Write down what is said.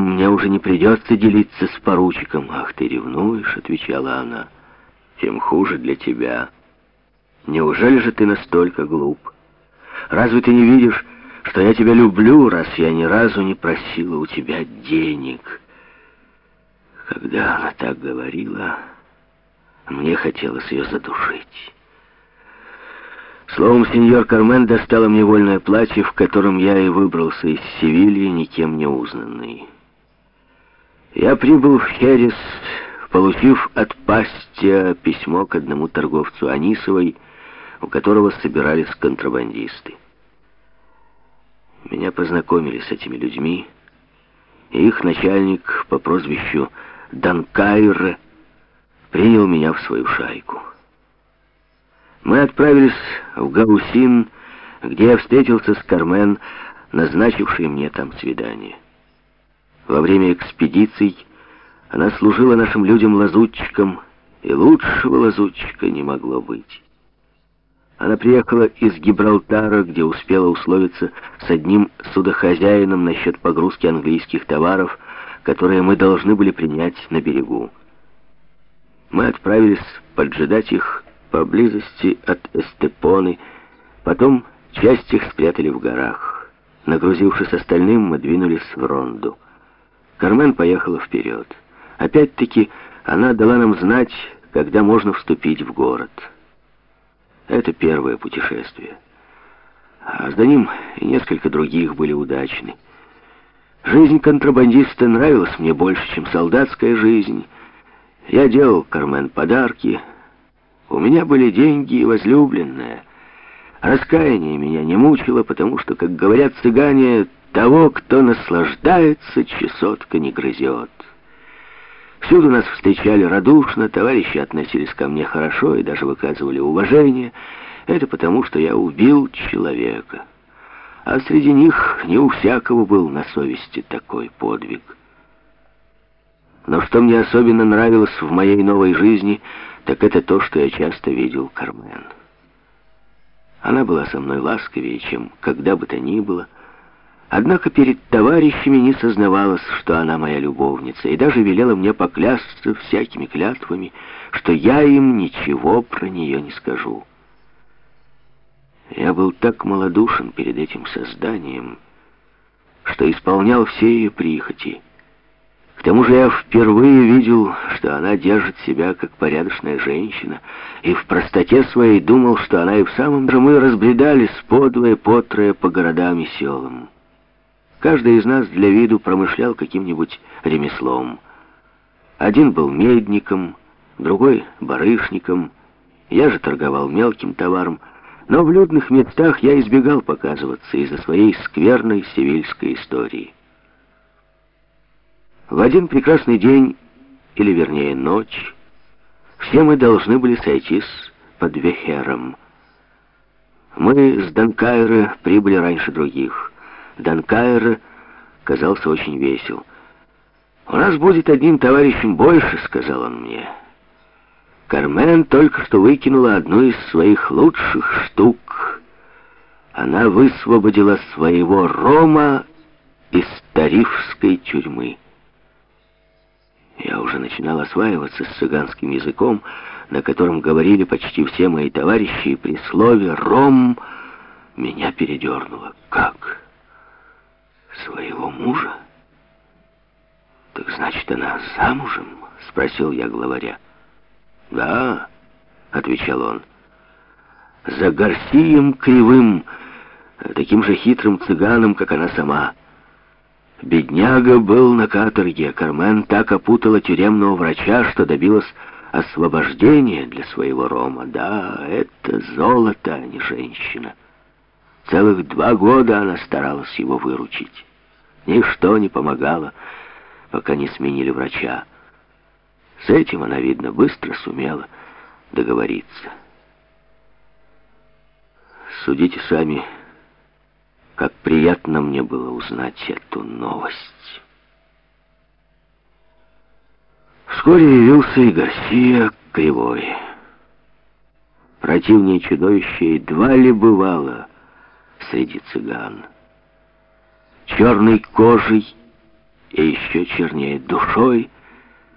Там мне уже не придется делиться с поручиком. Ах, ты ревнуешь, отвечала она. Тем хуже для тебя. Неужели же ты настолько глуп? Разве ты не видишь, что я тебя люблю, раз я ни разу не просила у тебя денег?» Когда она так говорила, мне хотелось ее задушить. Словом, сеньор Кармен достала мне вольное платье, в котором я и выбрался из Севильи, никем не узнанный. Я прибыл в Херес, получив от Пастия письмо к одному торговцу Анисовой, у которого собирались контрабандисты. Меня познакомили с этими людьми, и их начальник по прозвищу Данкайр принял меня в свою шайку. Мы отправились в Гаусин, где я встретился с Кармен, назначившей мне там свидание. Во время экспедиций она служила нашим людям лазутчиком, и лучшего лазутчика не могло быть. Она приехала из Гибралтара, где успела условиться с одним судохозяином насчет погрузки английских товаров, которые мы должны были принять на берегу. Мы отправились поджидать их поблизости от Эстепоны, потом часть их спрятали в горах. Нагрузившись остальным, мы двинулись в Ронду. Кармен поехала вперед. Опять-таки, она дала нам знать, когда можно вступить в город. Это первое путешествие. А за ним и несколько других были удачны. Жизнь контрабандиста нравилась мне больше, чем солдатская жизнь. Я делал Кармен подарки. У меня были деньги и возлюбленная. Раскаяние меня не мучило, потому что, как говорят цыгане, того, кто наслаждается, чесотка не грызет. Всюду нас встречали радушно, товарищи относились ко мне хорошо и даже выказывали уважение. Это потому, что я убил человека а среди них не у всякого был на совести такой подвиг. Но что мне особенно нравилось в моей новой жизни, так это то, что я часто видел Кармен. Она была со мной ласковее, чем когда бы то ни было, однако перед товарищами не сознавалась, что она моя любовница, и даже велела мне поклясться всякими клятвами, что я им ничего про нее не скажу. Я был так малодушен перед этим созданием, что исполнял все ее прихоти. К тому же я впервые видел, что она держит себя как порядочная женщина, и в простоте своей думал, что она и в самом деле мы разбредались подвое, потрое по городам и селам. Каждый из нас для виду промышлял каким-нибудь ремеслом. Один был медником, другой — барышником, я же торговал мелким товаром, но в людных местах я избегал показываться из-за своей скверной сивильской истории. В один прекрасный день, или вернее ночь, все мы должны были сойтись под Вехером. Мы с Данкайра прибыли раньше других. Данкайр казался очень весел. «У нас будет одним товарищем больше», — сказал он мне. Кармен только что выкинула одну из своих лучших штук. Она высвободила своего Рома из Тарифской тюрьмы. Я уже начинал осваиваться с цыганским языком, на котором говорили почти все мои товарищи, и при слове «ром» меня передернуло. Как? Своего мужа? Так значит, она замужем? Спросил я главаря. «Да», — отвечал он, — «за Гарсием Кривым, таким же хитрым цыганом, как она сама». Бедняга был на каторге, Кармен так опутала тюремного врача, что добилась освобождения для своего Рома. Да, это золото, а не женщина. Целых два года она старалась его выручить. Ничто не помогало, пока не сменили врача. С этим она, видно, быстро сумела договориться. Судите сами, как приятно мне было узнать эту новость. Вскоре явился и Гарсия Кривой. Противнее чудовище едва ли бывало среди цыган. Черной кожей и еще чернее. Душой,